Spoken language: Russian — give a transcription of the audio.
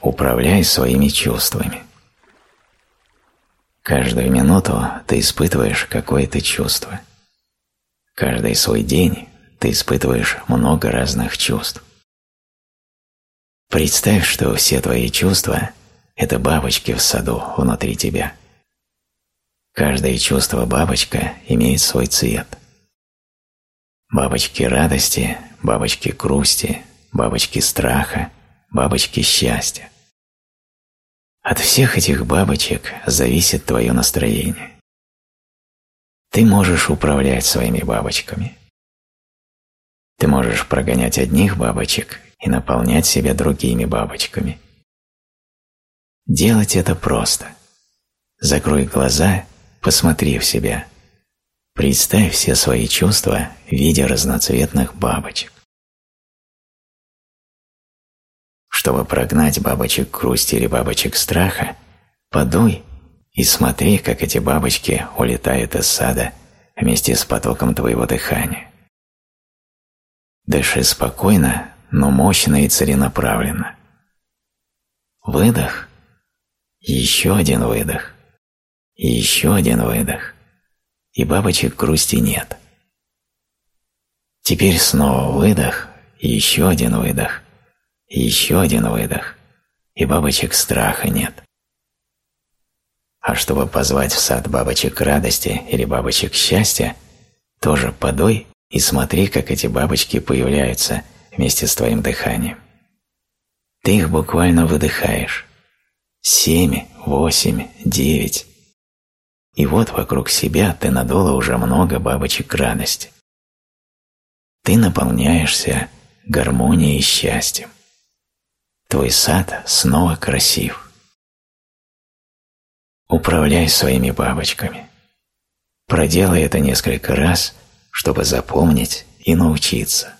управляй своими чувствами. Каждую минуту ты испытываешь какое-то чувство. Каждый свой день ты испытываешь много разных чувств. Представь, что все твои чувства – это бабочки в саду внутри тебя. Каждое чувство бабочка имеет свой цвет. Бабочки радости, бабочки грусти, бабочки страха, бабочки счастья. От всех этих бабочек зависит твое настроение. Ты можешь управлять своими бабочками. Ты можешь прогонять одних бабочек и наполнять себя другими бабочками. Делать это просто. Закрой глаза, посмотри в себя. Представь все свои чувства в виде разноцветных бабочек. Чтобы прогнать бабочек грусти или бабочек страха, подуй и смотри, как эти бабочки улетают из сада вместе с потоком твоего дыхания. Дыши спокойно, но мощно и целенаправленно. Выдох, еще один выдох, еще один выдох, и бабочек грусти нет. Теперь снова выдох, еще один выдох, еще один выдох, и бабочек страха нет. А чтобы позвать в сад бабочек радости или бабочек счастья, тоже подуй и смотри, как эти бабочки появляются вместе с твоим дыханием. Ты их буквально выдыхаешь. Семь, восемь, девять. И вот вокруг себя ты надула уже много бабочек радости. Ты наполняешься гармонией и счастьем. Твой сад снова красив. Управляй своими бабочками. Проделай это несколько раз, чтобы запомнить и научиться.